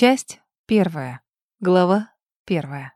Часть первая. Глава первая.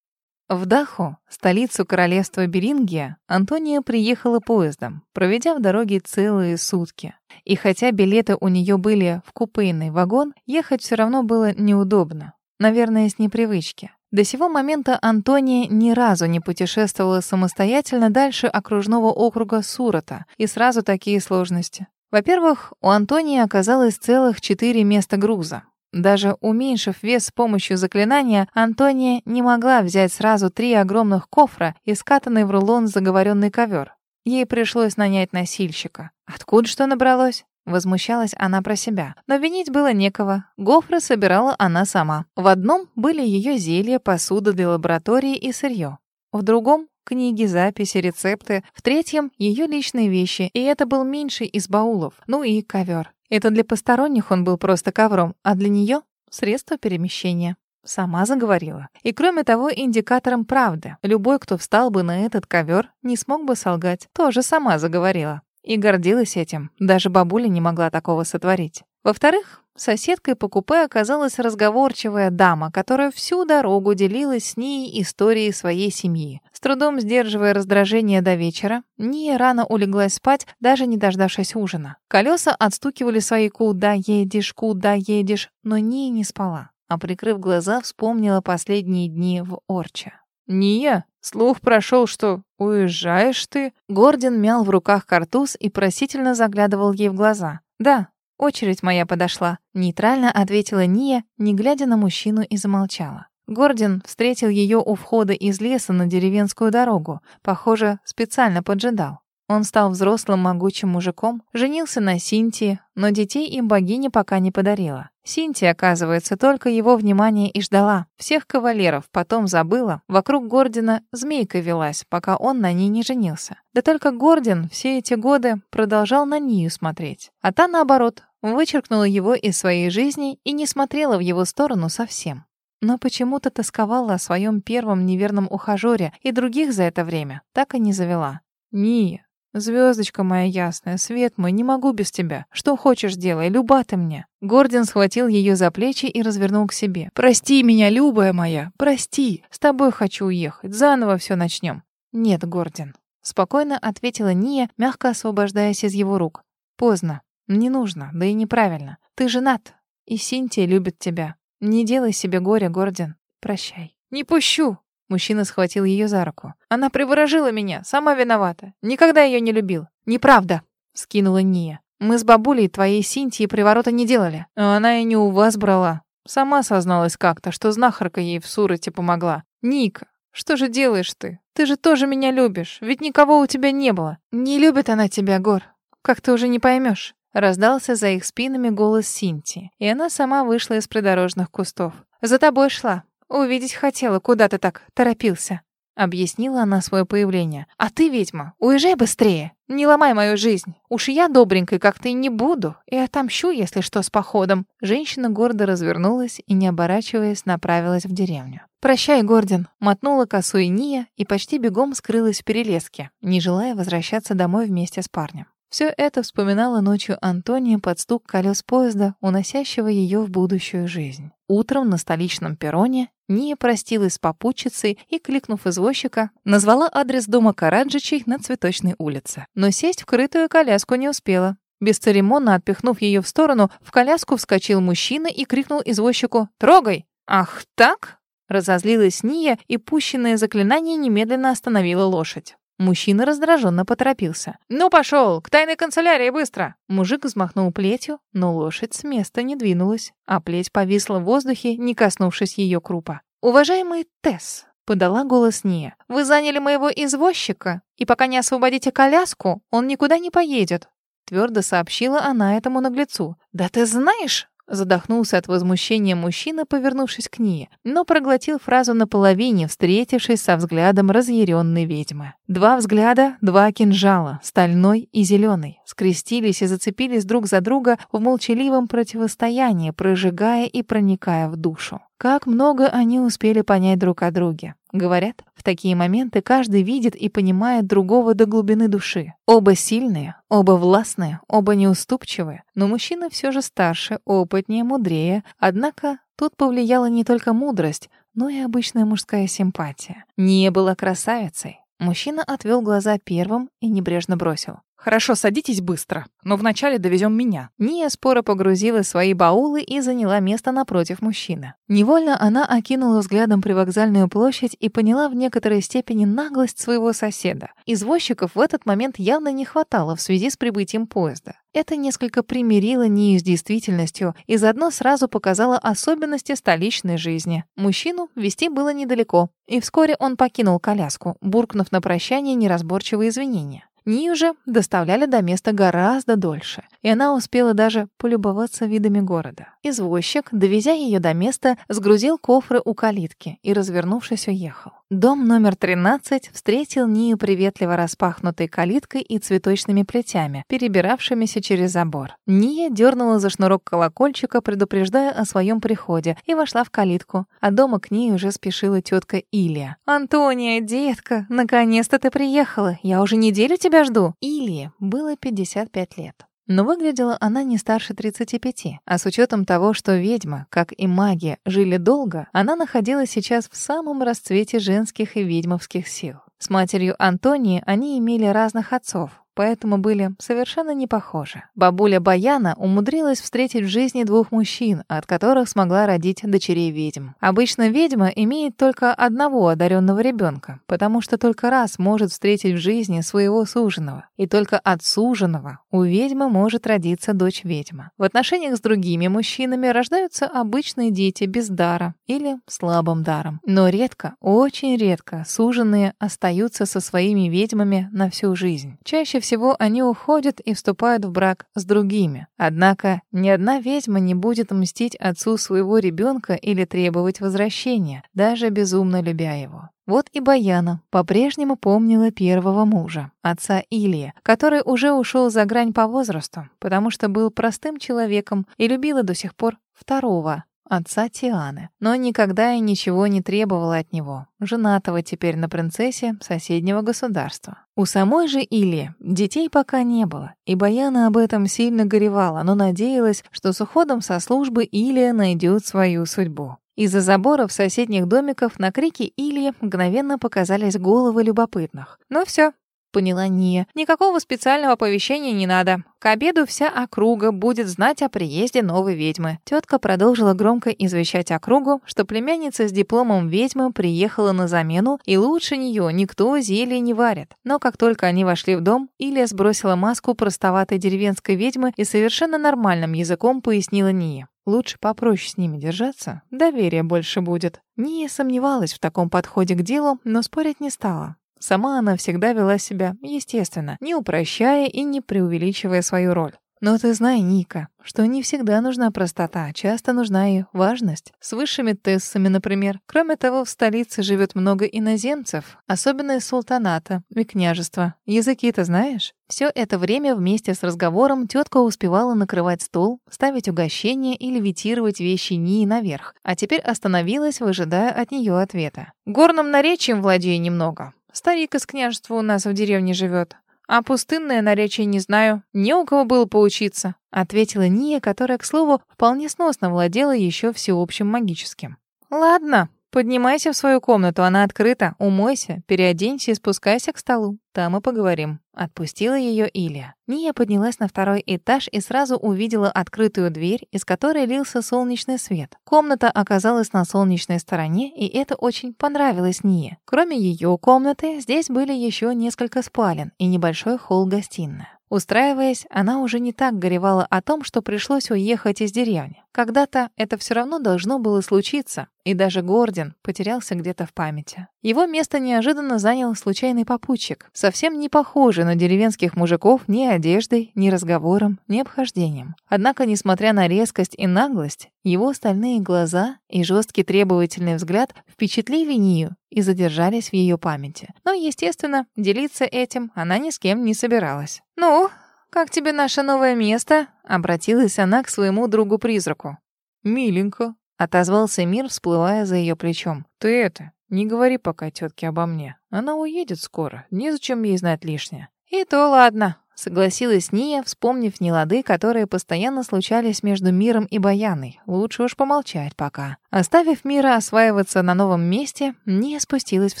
В Даху, столицу королевства Берингия, Антония приехала поездом, проведя в дороге целые сутки. И хотя билеты у нее были в купейный вагон, ехать все равно было неудобно. Наверное, с непривычки. До сего момента Антония ни разу не путешествовала самостоятельно дальше окружного округа Сурата, и сразу такие сложности. Во-первых, у Антонии оказалось целых четыре места груза. Даже уменьшив вес с помощью заклинания, Антония не могла взять сразу три огромных кофра и скатанный в рулон заговоренный ковер. Ей пришлось нанять носильщика. Откуда что набралось? Возмущалась она про себя. Но винить было некого. Гофры собирала она сама. В одном были ее зелья, посуда для лаборатории и сырье. В другом — книги, записи, рецепты. В третьем — ее личные вещи, и это был меньший из баулов. Ну и ковер. Это для посторонних он был просто ковром, а для нее — средство перемещения. Сама заговорила. И кроме того, индикатором правды. Любой, кто встал бы на этот ковер, не смог бы солгать. Тоже сама заговорила. И гордилась этим. Даже бабуля не могла такого сотворить. Во-вторых, соседкой по купе оказалась разговорчивая дама, которая всю дорогу делилась с ней историей своей семьи. С трудом сдерживая раздражение до вечера, Ния рано улеглась спать, даже не дождавшись ужина. Колеса отстукивали свои «куда едешь, куда едешь», но Ния не спала, а, прикрыв глаза, вспомнила последние дни в Орче. «Ния, слух прошел, что уезжаешь ты?» Гордин мял в руках картуз и просительно заглядывал ей в глаза. «Да, очередь моя подошла», — нейтрально ответила Ния, не глядя на мужчину и замолчала. Гордин встретил ее у входа из леса на деревенскую дорогу. Похоже, специально поджидал. Он стал взрослым могучим мужиком, женился на Синтии, но детей им богиня пока не подарила. Синтия, оказывается, только его внимание и ждала. Всех кавалеров потом забыла. Вокруг Гордина змейка велась, пока он на ней не женился. Да только Гордин все эти годы продолжал на нее смотреть. А та, наоборот, вычеркнула его из своей жизни и не смотрела в его сторону совсем. Но почему-то тосковала о своем первом неверном ухажёре и других за это время так и не завела. «Ния, Звездочка моя ясная, свет мой, не могу без тебя. Что хочешь делай, люба ты мне. Гордин схватил ее за плечи и развернул к себе. Прости меня, любая моя, прости. С тобой хочу уехать, заново все начнем. Нет, Гордин. Спокойно ответила Ния, мягко освобождаясь из его рук. Поздно. Не нужно, да и неправильно. Ты женат, и Синтия любит тебя. Не делай себе горя, Гордин. Прощай. Не пущу. Мужчина схватил ее за руку. «Она приворожила меня, сама виновата. Никогда ее не любил». «Неправда», — скинула Ния. «Мы с бабулей твоей Синтии приворота не делали». А она и не у вас брала. Сама созналась как-то, что знахарка ей в Сурате помогла. «Ника, что же делаешь ты? Ты же тоже меня любишь, ведь никого у тебя не было». «Не любит она тебя, Гор. Как ты уже не поймешь. Раздался за их спинами голос Синтии, и она сама вышла из придорожных кустов. «За тобой шла. «Увидеть хотела, куда ты так торопился», — объяснила она свое появление. «А ты, ведьма, уезжай быстрее, не ломай мою жизнь. Уж я добренькой, как ты, не буду, и отомщу, если что, с походом». Женщина гордо развернулась и, не оборачиваясь, направилась в деревню. «Прощай, Гордин», — мотнула косу Ния и почти бегом скрылась в перелеске, не желая возвращаться домой вместе с парнем. Все это вспоминала ночью Антония под стук колес поезда, уносящего ее в будущую жизнь. Утром на столичном перроне Ния простилась с попутчицей и, кликнув извозчика, назвала адрес дома Караджичей на Цветочной улице. Но сесть в крытую коляску не успела. Бесцеремонно отпихнув ее в сторону, в коляску вскочил мужчина и крикнул извозчику «Трогай!» «Ах так?» Разозлилась Ния, и пущенное заклинание немедленно остановило лошадь. Мужчина раздраженно поторопился. «Ну, пошел! К тайной канцелярии, быстро!» Мужик взмахнул плетью, но лошадь с места не двинулась, а плеть повисла в воздухе, не коснувшись ее крупа. «Уважаемый Тесс!» — подала голос Ния. «Вы заняли моего извозчика, и пока не освободите коляску, он никуда не поедет!» Твердо сообщила она этому наглецу. «Да ты знаешь, Задохнулся от возмущения мужчина, повернувшись к ней, но проглотил фразу наполовине, встретившись со взглядом разъяренной ведьмы. Два взгляда, два кинжала, стальной и зеленый, скрестились и зацепились друг за друга в молчаливом противостоянии, прожигая и проникая в душу. Как много они успели понять друг о друге. Говорят, в такие моменты каждый видит и понимает другого до глубины души. Оба сильные, оба властные, оба неуступчивые, но мужчина все же старше, опытнее, мудрее, однако Тут повлияла не только мудрость, но и обычная мужская симпатия. Не была красавицей. Мужчина отвел глаза первым и небрежно бросил. «Хорошо, садитесь быстро, но вначале довезем меня». Ния споро погрузила свои баулы и заняла место напротив мужчины. Невольно она окинула взглядом привокзальную площадь и поняла в некоторой степени наглость своего соседа. Извозчиков в этот момент явно не хватало в связи с прибытием поезда. Это несколько примирило Нию с действительностью и заодно сразу показало особенности столичной жизни. Мужчину вести было недалеко, и вскоре он покинул коляску, буркнув на прощание неразборчивые извинения. Нию же доставляли до места гораздо дольше, и она успела даже полюбоваться видами города. Извозчик, довезя ее до места, сгрузил кофры у калитки и, развернувшись, уехал. Дом номер 13 встретил Нию приветливо распахнутой калиткой и цветочными плетями, перебиравшимися через забор. Ния дернула за шнурок колокольчика, предупреждая о своем приходе, и вошла в калитку. А дома к ней уже спешила тетка Илья. «Антония, детка, наконец-то ты приехала. Я уже неделю тебя жду». Илье было 55 лет. Но выглядела она не старше 35, а с учетом того, что ведьма, как и маги, жили долго, она находилась сейчас в самом расцвете женских и ведьмовских сил. С матерью Антонии они имели разных отцов, поэтому были совершенно не похожи. Бабуля Баяна умудрилась встретить в жизни двух мужчин, от которых смогла родить дочерей ведьм. Обычно ведьма имеет только одного одаренного ребенка, потому что только раз может встретить в жизни своего суженого. И только от суженого у ведьмы может родиться дочь ведьма. В отношениях с другими мужчинами рождаются обычные дети без дара или слабым даром. Но редко, очень редко, суженые остаются со своими ведьмами на всю жизнь. Чаще всего всего они уходят и вступают в брак с другими. Однако ни одна ведьма не будет мстить отцу своего ребенка или требовать возвращения, даже безумно любя его. Вот и Баяна по-прежнему помнила первого мужа, отца Илия, который уже ушел за грань по возрасту, потому что был простым человеком и любила до сих пор второго, отца Тианы, но никогда и ничего не требовала от него, женатого теперь на принцессе соседнего государства. У самой же Ильи детей пока не было, и Баяна об этом сильно горевала, но надеялась, что с уходом со службы Илия найдет свою судьбу. Из-за заборов соседних домиков на крики Ильи мгновенно показались головы любопытных. Ну все, поняла Ния. Никакого специального оповещения не надо. К обеду вся округа будет знать о приезде новой ведьмы. Тетка продолжила громко извещать округу, что племянница с дипломом ведьмы приехала на замену, и лучше нее никто зелье не варит. Но как только они вошли в дом, Илья сбросила маску простоватой деревенской ведьмы и совершенно нормальным языком пояснила Ния. Лучше попроще с ними держаться, доверия больше будет. Ния сомневалась в таком подходе к делу, но спорить не стала. Сама она всегда вела себя естественно, не упрощая и не преувеличивая свою роль. Но ты знай, Ника, что не всегда нужна простота, часто нужна и важность. С высшими тессами, например. Кроме того, в столице живет много иноземцев, особенно из султаната и княжества. Языки-то знаешь? Все это время вместе с разговором тетка успевала накрывать стол, ставить угощения и левитировать вещи Нии наверх, а теперь остановилась, выжидая от нее ответа. «Горным наречием владею немного. Старик из княжества у нас в деревне живет. А пустынное наречие не знаю. Не у кого было поучиться», — ответила Ния, которая, к слову, вполне сносно владела еще всеобщим магическим. «Ладно, Поднимайся в свою комнату, она открыта. Умойся, переоденься и спускайся к столу. Там и поговорим. Отпустила ее Илья. Ния поднялась на второй этаж и сразу увидела открытую дверь, из которой лился солнечный свет. Комната оказалась на солнечной стороне, и это очень понравилось Ние. Кроме ее комнаты, здесь были еще несколько спален и небольшой холл-гостиная. Устраиваясь, она уже не так горевала о том, что пришлось уехать из деревни. Когда-то это все равно должно было случиться, и даже Гордин потерялся где-то в памяти. Его место неожиданно занял случайный попутчик, совсем не похожий на деревенских мужиков ни одеждой, ни разговором, ни обхождением. Однако, несмотря на резкость и наглость, его стальные глаза и жесткий требовательный взгляд впечатлили Нию и задержались в ее памяти. Но, естественно, делиться этим она ни с кем не собиралась. «Ну, как тебе наше новое место?» — обратилась она к своему другу-призраку. «Миленько», Отозвался Мир, всплывая за ее плечом. «Ты это, не говори пока тетке обо мне. Она уедет скоро, незачем ей знать лишнее». «И то ладно. Согласилась Ния, вспомнив нелады, которые постоянно случались между Миром и Баяной. Лучше уж помолчать пока. Оставив Мира осваиваться на новом месте, Ния спустилась в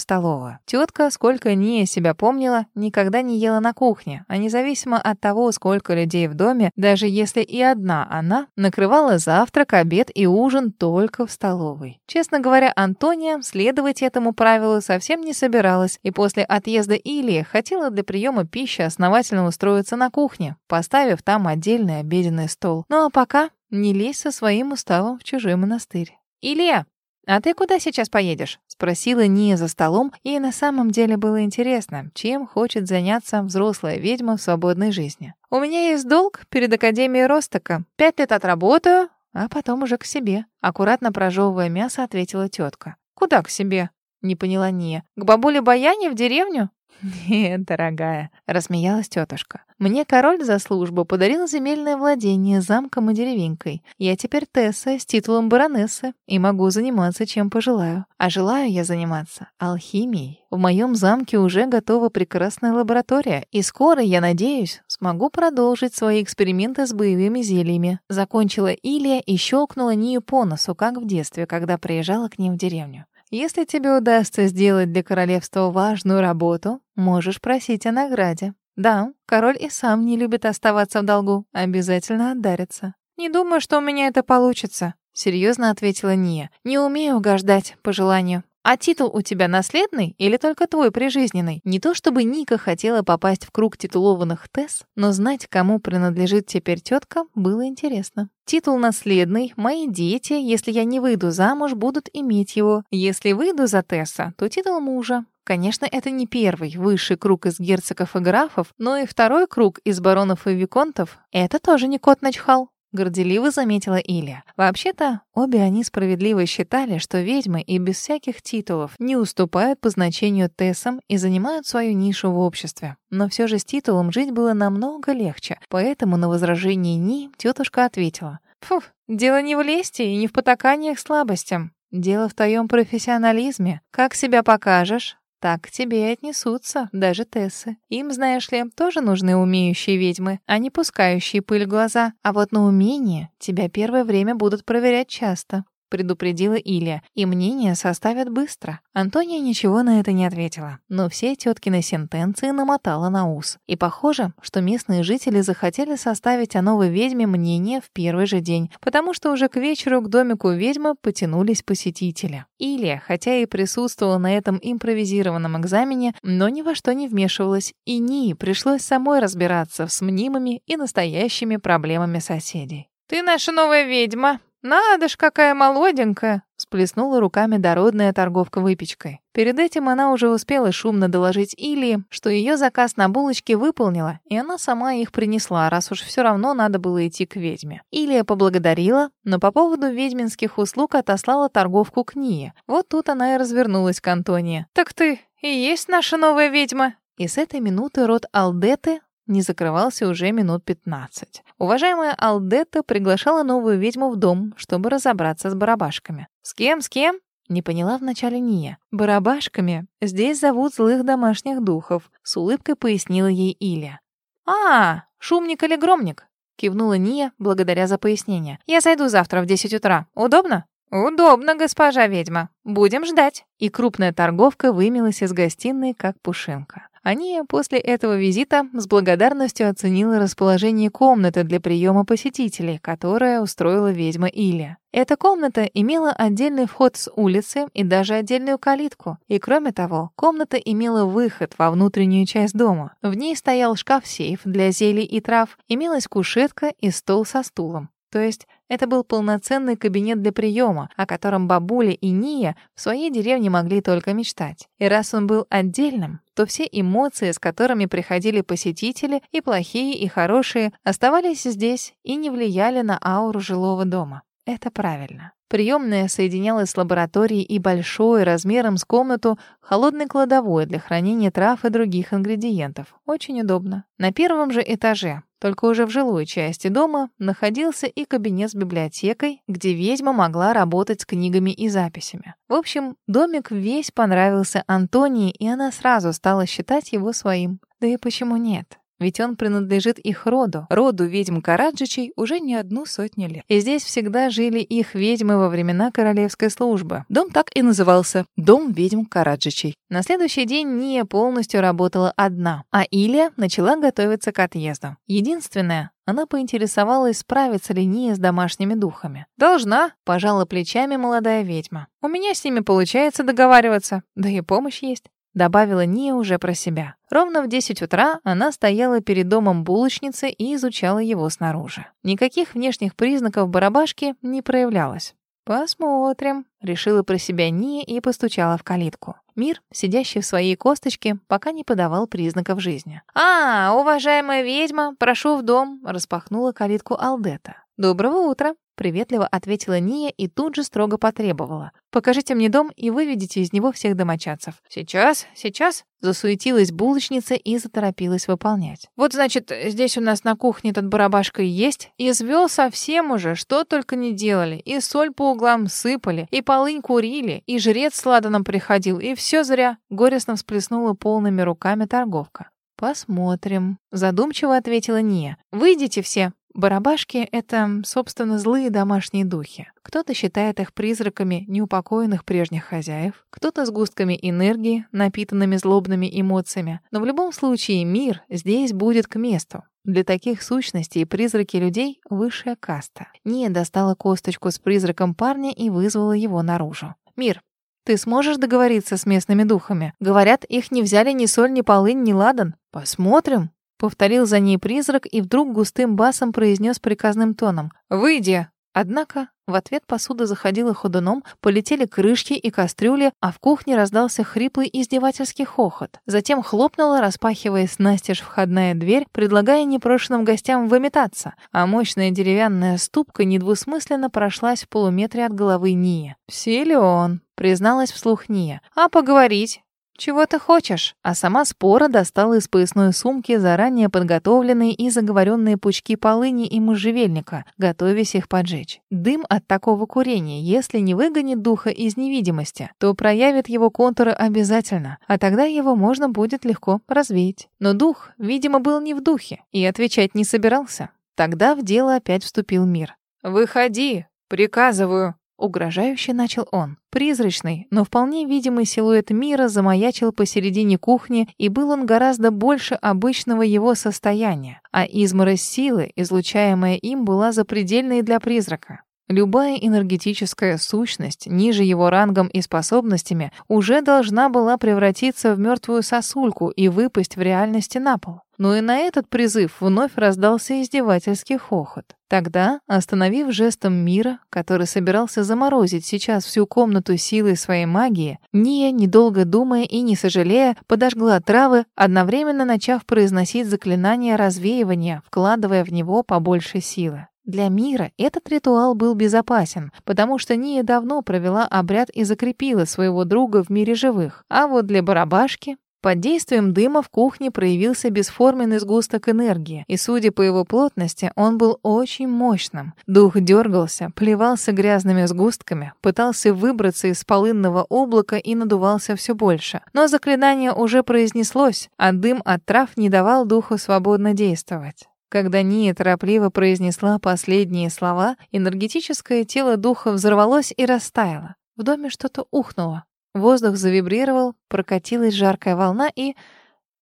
столовую. Тетка, сколько Ния себя помнила, никогда не ела на кухне, а независимо от того, сколько людей в доме, даже если и одна она, накрывала завтрак, обед и ужин только в столовой. Честно говоря, Антония следовать этому правилу совсем не собиралась, и после отъезда Илии хотела для приема пищи основательно устроить устроиться на кухне, поставив там отдельный обеденный стол. Ну а пока не лезь со своим уставом в чужой монастырь. «Илья, а ты куда сейчас поедешь?» — спросила Ния за столом, и на самом деле было интересно, чем хочет заняться взрослая ведьма в свободной жизни. «У меня есть долг перед Академией Ростока. Пять лет отработаю, а потом уже к себе», — аккуратно прожевывая мясо, ответила тетка. «Куда к себе?» — не поняла Ния. «К бабуле Баяне в деревню?» «Нет, дорогая», — рассмеялась тетушка. «Мне король за службу подарил земельное владение замком и деревенькой. Я теперь Тесса с титулом баронессы и могу заниматься чем пожелаю. А желаю я заниматься алхимией. В моем замке уже готова прекрасная лаборатория, и скоро, я надеюсь, смогу продолжить свои эксперименты с боевыми зельями». Закончила Илья и щелкнула Нию по носу, как в детстве, когда приезжала к ним в деревню. Если тебе удастся сделать для королевства важную работу, можешь просить о награде. Да, король и сам не любит оставаться в долгу, обязательно отдарится. Не думаю, что у меня это получится, серьезно ответила Ния. Не умею угождать по желанию. А титул у тебя наследный или только твой прижизненный? Не то чтобы Ника хотела попасть в круг титулованных Тесс, но знать, кому принадлежит теперь тетка, было интересно. Титул наследный, мои дети, если я не выйду замуж, будут иметь его. Если выйду за Тесса, то титул мужа. Конечно, это не первый высший круг из герцогов и графов, но и второй круг из баронов и виконтов — это тоже не кот начхал. Горделиво заметила Илья. Вообще-то, обе они справедливо считали, что ведьмы и без всяких титулов не уступают по значению Тессам и занимают свою нишу в обществе. Но все же с титулом жить было намного легче, поэтому на возражение Ни тетушка ответила. «Фу, дело не в лести и не в потаканиях слабостям. Дело в твоем профессионализме. Как себя покажешь, так к тебе и отнесутся, даже Тессы. Им, знаешь ли, тоже нужны умеющие ведьмы, а не пускающие пыль в глаза. А вот на умение тебя первое время будут проверять часто предупредила Илья, и мнение составят быстро. Антония ничего на это не ответила, но все теткины сентенции намотала на ус. И похоже, что местные жители захотели составить о новой ведьме мнение в первый же день, потому что уже к вечеру к домику ведьмы потянулись посетители. Илья, хотя и присутствовала на этом импровизированном экзамене, но ни во что не вмешивалась, и Нии пришлось самой разбираться с мнимыми и настоящими проблемами соседей. «Ты наша новая ведьма», «Надо ж, какая молоденькая!» — сплеснула руками дородная торговка выпечкой. Перед этим она уже успела шумно доложить Илии, что ее заказ на булочки выполнила, и она сама их принесла, раз уж все равно надо было идти к ведьме. Илия поблагодарила, но по поводу ведьминских услуг отослала торговку к Ние. Вот тут она и развернулась к Антонии. «Так ты и есть наша новая ведьма?» И с этой минуты род Алдеты не закрывался уже минут 15. Уважаемая Алдетта приглашала новую ведьму в дом, чтобы разобраться с барабашками. «С кем, с кем?» Не поняла вначале Ния. «Барабашками. Здесь зовут злых домашних духов», — с улыбкой пояснила ей Иля. «А, шумник или громник?» — кивнула Ния, благодаря за пояснение. «Я зайду завтра в 10 утра. Удобно?» «Удобно, госпожа ведьма. Будем ждать». И крупная торговка вымилась из гостиной, как пушинка. Ания после этого визита с благодарностью оценила расположение комнаты для приема посетителей, которое устроила ведьма Илья. Эта комната имела отдельный вход с улицы и даже отдельную калитку. И кроме того, комната имела выход во внутреннюю часть дома. В ней стоял шкаф-сейф для зелий и трав, имелась кушетка и стол со стулом. То есть это был полноценный кабинет для приема, о котором бабуля и Ния в своей деревне могли только мечтать. И раз он был отдельным, то все эмоции, с которыми приходили посетители, и плохие, и хорошие, оставались здесь и не влияли на ауру жилого дома. Это правильно. Приемная соединялась с лабораторией и большой, размером с комнату, холодной кладовой для хранения трав и других ингредиентов. Очень удобно. На первом же этаже только уже в жилой части дома находился и кабинет с библиотекой, где ведьма могла работать с книгами и записями. В общем, домик весь понравился Антонии, и она сразу стала считать его своим. Да и почему нет? Ведь он принадлежит их роду, роду ведьм Караджичей уже не одну сотню лет. И здесь всегда жили их ведьмы во времена королевской службы. Дом так и назывался «Дом ведьм Караджичей». На следующий день Ния полностью работала одна, а Илья начала готовиться к отъезду. Единственное, она поинтересовалась, справится ли Ния с домашними духами. «Должна», — пожала плечами молодая ведьма. «У меня с ними получается договариваться, да и помощь есть» добавила Ния уже про себя. Ровно в 10 утра она стояла перед домом булочницы и изучала его снаружи. Никаких внешних признаков барабашки не проявлялось. «Посмотрим», — решила про себя Ния и постучала в калитку. Мир, сидящий в своей косточке, пока не подавал признаков жизни. «А, уважаемая ведьма, прошу в дом», — распахнула калитку Алдета. «Доброго утра», Приветливо ответила Ния и тут же строго потребовала. «Покажите мне дом и выведите из него всех домочадцев». «Сейчас, сейчас», — засуетилась булочница и заторопилась выполнять. «Вот, значит, здесь у нас на кухне этот барабашка и есть. Извел совсем уже, что только не делали. И соль по углам сыпали, и полынь курили, и жрец с ладаном приходил, и все зря». Горестно всплеснула полными руками торговка. «Посмотрим», — задумчиво ответила Ния. «Выйдите все, Барабашки — это, собственно, злые домашние духи. Кто-то считает их призраками неупокоенных прежних хозяев, кто-то с густками энергии, напитанными злобными эмоциями. Но в любом случае мир здесь будет к месту. Для таких сущностей призраки людей — высшая каста. Ния достала косточку с призраком парня и вызвала его наружу. «Мир, ты сможешь договориться с местными духами? Говорят, их не взяли ни соль, ни полынь, ни ладан. Посмотрим». Повторил за ней призрак и вдруг густым басом произнес приказным тоном «Выйди!». Однако в ответ посуда заходила ходуном, полетели крышки и кастрюли, а в кухне раздался хриплый издевательский хохот. Затем хлопнула, распахиваясь настежь входная дверь, предлагая непрошенным гостям выметаться, а мощная деревянная ступка недвусмысленно прошлась в полуметре от головы Нии. «Силен», — призналась вслух Ния. «А поговорить? «Чего ты хочешь?» А сама спора достала из поясной сумки заранее подготовленные и заговоренные пучки полыни и можжевельника, готовясь их поджечь. Дым от такого курения, если не выгонит духа из невидимости, то проявит его контуры обязательно, а тогда его можно будет легко развеять. Но дух, видимо, был не в духе и отвечать не собирался. Тогда в дело опять вступил мир. «Выходи, приказываю!» Угрожающе начал он. Призрачный, но вполне видимый силуэт мира замаячил посередине кухни, и был он гораздо больше обычного его состояния, а изморозь силы, излучаемая им, была запредельной для призрака. Любая энергетическая сущность, ниже его рангом и способностями, уже должна была превратиться в мертвую сосульку и выпасть в реальности на пол. Но и на этот призыв вновь раздался издевательский хохот. Тогда, остановив жестом мира, который собирался заморозить сейчас всю комнату силой своей магии, Ния, недолго думая и не сожалея, подожгла травы, одновременно начав произносить заклинание развеивания, вкладывая в него побольше силы. Для мира этот ритуал был безопасен, потому что Ния давно провела обряд и закрепила своего друга в мире живых. А вот для барабашки под действием дыма в кухне проявился бесформенный сгусток энергии, и, судя по его плотности, он был очень мощным. Дух дергался, плевался грязными сгустками, пытался выбраться из полынного облака и надувался все больше. Но заклинание уже произнеслось, а дым от трав не давал духу свободно действовать. Когда Ния торопливо произнесла последние слова, энергетическое тело духа взорвалось и растаяло. В доме что-то ухнуло. Воздух завибрировал, прокатилась жаркая волна и...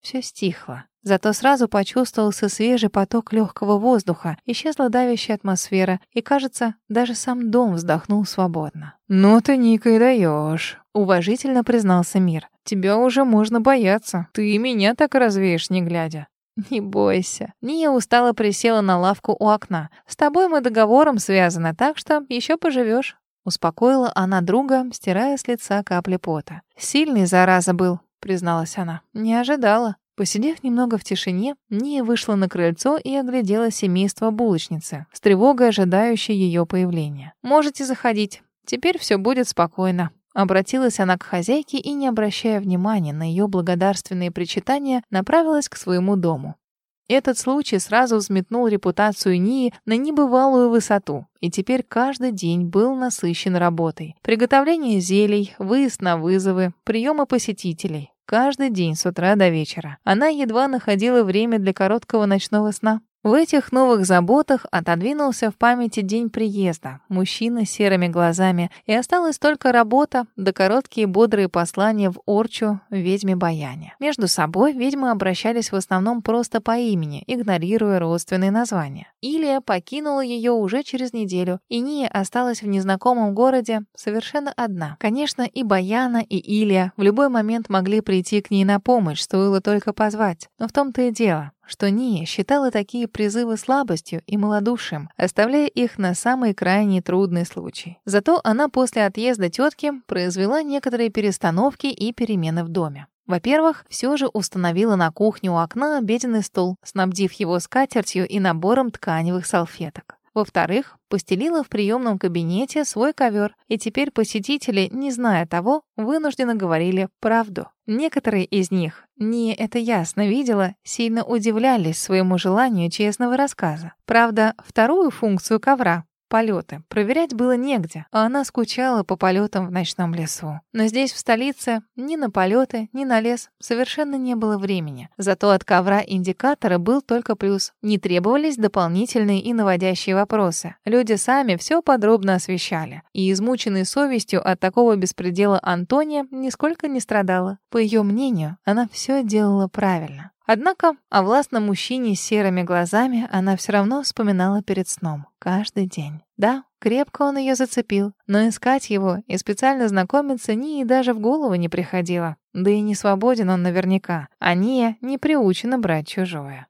все стихло. Зато сразу почувствовался свежий поток легкого воздуха, исчезла давящая атмосфера, и, кажется, даже сам дом вздохнул свободно. «Ну ты, Ника, и даешь», — уважительно признался Мир. «Тебя уже можно бояться. Ты меня так развеешь, не глядя». «Не бойся». Ния устало присела на лавку у окна. «С тобой мы договором связаны, так что еще поживешь». Успокоила она друга, стирая с лица капли пота. «Сильный, зараза, был», — призналась она. «Не ожидала». Посидев немного в тишине, Ния вышла на крыльцо и оглядела семейство булочницы, с тревогой ожидающей ее появления. «Можете заходить. Теперь все будет спокойно». Обратилась она к хозяйке и, не обращая внимания на ее благодарственные причитания, направилась к своему дому. Этот случай сразу взметнул репутацию Нии на небывалую высоту, и теперь каждый день был насыщен работой. Приготовление зелий, выезд на вызовы, приемы посетителей. Каждый день с утра до вечера. Она едва находила время для короткого ночного сна. В этих новых заботах отодвинулся в памяти день приезда, мужчина с серыми глазами, и осталась только работа да короткие бодрые послания в Орчу ведьме Баяне. Между собой ведьмы обращались в основном просто по имени, игнорируя родственные названия. Илия покинула ее уже через неделю, и Ния осталась в незнакомом городе совершенно одна. Конечно, и Баяна, и Илия в любой момент могли прийти к ней на помощь, стоило только позвать. Но в том-то и дело что Ния считала такие призывы слабостью и малодушием, оставляя их на самый крайний трудный случай. Зато она после отъезда тетки произвела некоторые перестановки и перемены в доме. Во-первых, все же установила на кухне у окна обеденный стол, снабдив его скатертью и набором тканевых салфеток. Во-вторых, постелила в приемном кабинете свой ковер, и теперь посетители, не зная того, вынужденно говорили правду. Некоторые из них, не это ясно видела, сильно удивлялись своему желанию честного рассказа. Правда, вторую функцию ковра Полеты. Проверять было негде, а она скучала по полетам в ночном лесу. Но здесь, в столице, ни на полеты, ни на лес совершенно не было времени. Зато от ковра индикатора был только плюс. Не требовались дополнительные и наводящие вопросы. Люди сами все подробно освещали. И измученной совестью от такого беспредела Антония нисколько не страдала. По ее мнению, она все делала правильно. Однако о властном мужчине с серыми глазами она все равно вспоминала перед сном. Каждый день. Да, крепко он ее зацепил, но искать его и специально знакомиться Нии даже в голову не приходило. Да и не свободен он наверняка, а Ния не приучена брать чужое.